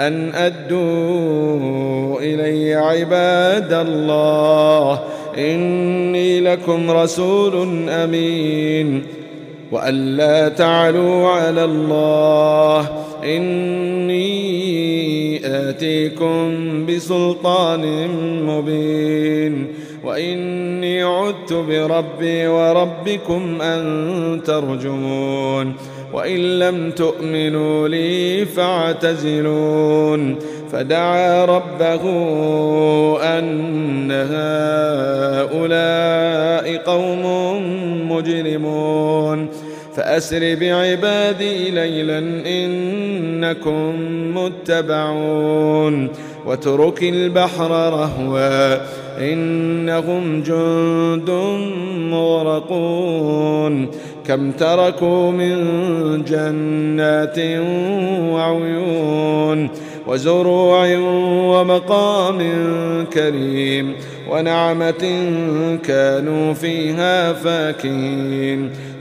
أن أدوا إلي عباد الله. إني لكم رسول أمين. وأن لا تعلوا على الله. إني آتيكم بسلطان مبين. وإني عدت بربي وربكم أن ترجمون وإن لم تؤمنوا لي فاعتزلون فدعا ربه أن هؤلاء قوم مجرمون فأسر بعبادي ليلا إنكم متبعون وترك البحر رهوا إنهم جند مغرقون كم تركوا من جنات وعيون وزروع ومقام كريم ونعمة كانوا فيها فاكهين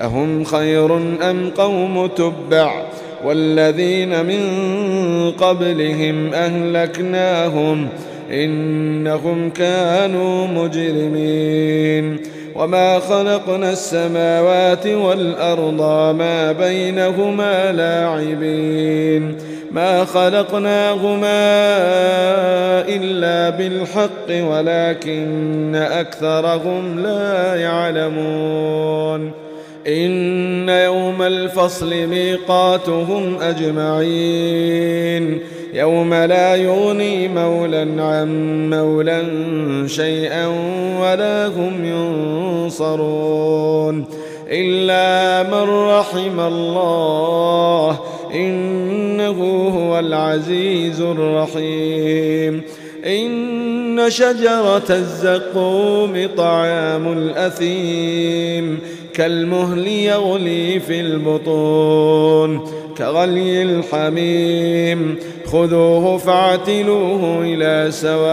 أهم خير أم قوم تبع والذين من قبلهم أهلكناهم إنهم كانوا مجرمين وما خلقنا السماوات والأرض ما بينهما لاعبين ما خلقناهما إلا بالحق ولكن أكثرهم لا يعلمون إن يوم الفصل ميقاتهم أجمعين. يوم لا يغني مولا عن مولا شيئا ولا هم ينصرون. إلا من رحم الله إنه هو العزيز الرحيم. إن شجرة الزقوم طعام الأثيم. كالمهل يغلي في البطون كغلي الحميم خذوه فاعتلوه إلى سواء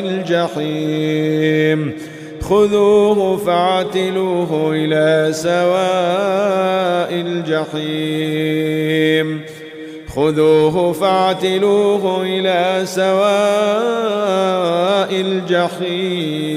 الجحيم خذوه فاعتلوه إلى سواء الجحيم خذوه فاعتلوه إلى سواء الجحيم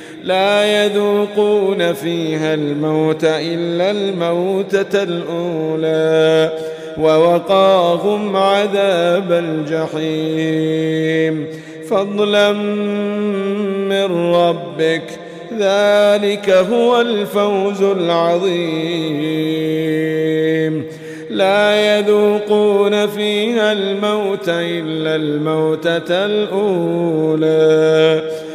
لا يذوقون فيها الموت إلا الموتة الأولى ووقاهم عذاب الجحيم. فضلا من ربك ذلك هو الفوز العظيم. لا يذوقون فيها الموت إلا الموتة الأولى.